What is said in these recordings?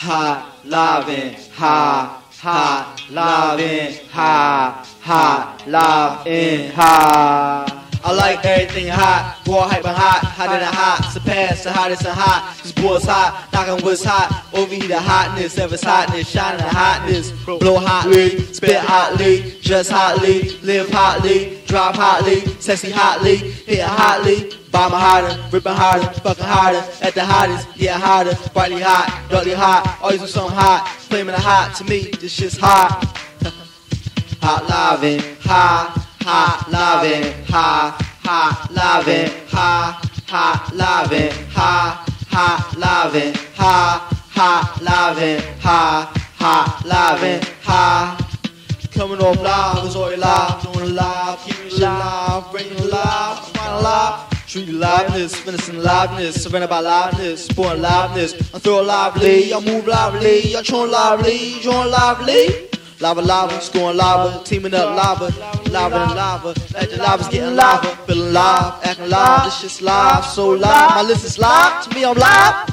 hot, loving, hot, hot, loving, hot, hot, loving, hot. I like everything hot, more hype and hot, hotter than hot, surpass the hottest and hot. This boy's hot, knocking what's hot, overheat the hotness, ever's hotness, shining the hotness. Blow hotly, spit hotly, just hotly, live hotly, drop hotly, sexy hotly, hit hotly. Bomb harder, ripping harder, fucking harder, at the hottest, yeah hotter, brightly hot, darkly hot, always with something hot, flaming hot, to me, this shit's hot. hot loving, hot, hot loving, hot, hot loving, hot, hot loving, hot, hot loving, hot, hot loving, hot, hot loving, hot. Coming off live, it's already live, doing it live, Treat liveness, finishing liveness, surrounded by liveness, sporting liveness. I throw lively, I move lively, I join lively, join lively. Lava lava, scoring lava, teaming up lava, lava and lava. Like the lava's getting lava, feeling live, acting live. This shit's live, so live. My list is live, to me I'm live.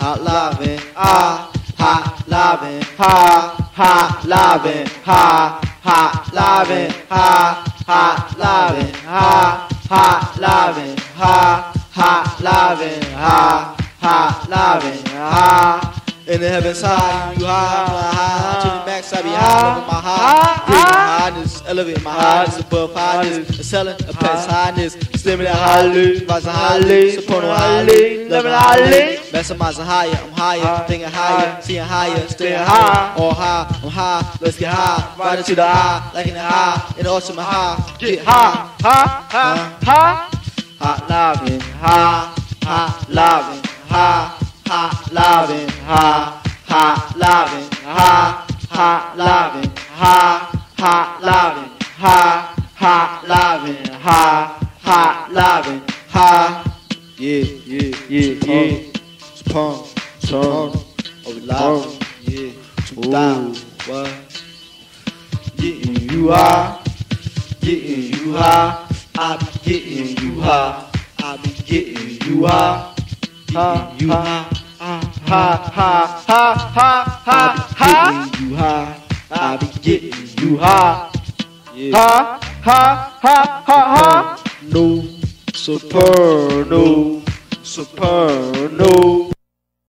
Hot livin', ah, hot livin', ha, hot livin', ha, hot livin', ha, hot livin', ha, hot livin', ha, hot livin', ha, hot livin', ha. In the heavens high, you high, fly high, to the max, I be high, over my high, my highness, elevate my highness above highness, excelling, a past highness, that highly, rising highly, supporting highly, living highly, maximizing higher, I'm higher, thinking higher, seeing higher, staying high, all high, I'm high, let's get high, right into the high, liking it high, in the ultimate high, get high, high, high, high, hot loving, high, hot loving, high hot loving, hot, hot loving, hot, hot loving, hot, hot loving, hot, hot loving, hot, hot loving, hot. Yeah, yeah, yeah, yeah. It's pump, pump, oh live, yeah, two thousand, what? Getting you high, getting you high, I be getting you high, I be getting you high, getting you high ha ha ha ha ha ha. Getting you high, I be getting you. Yeah. Ha ha ha ha ha. No, super, no, super, no.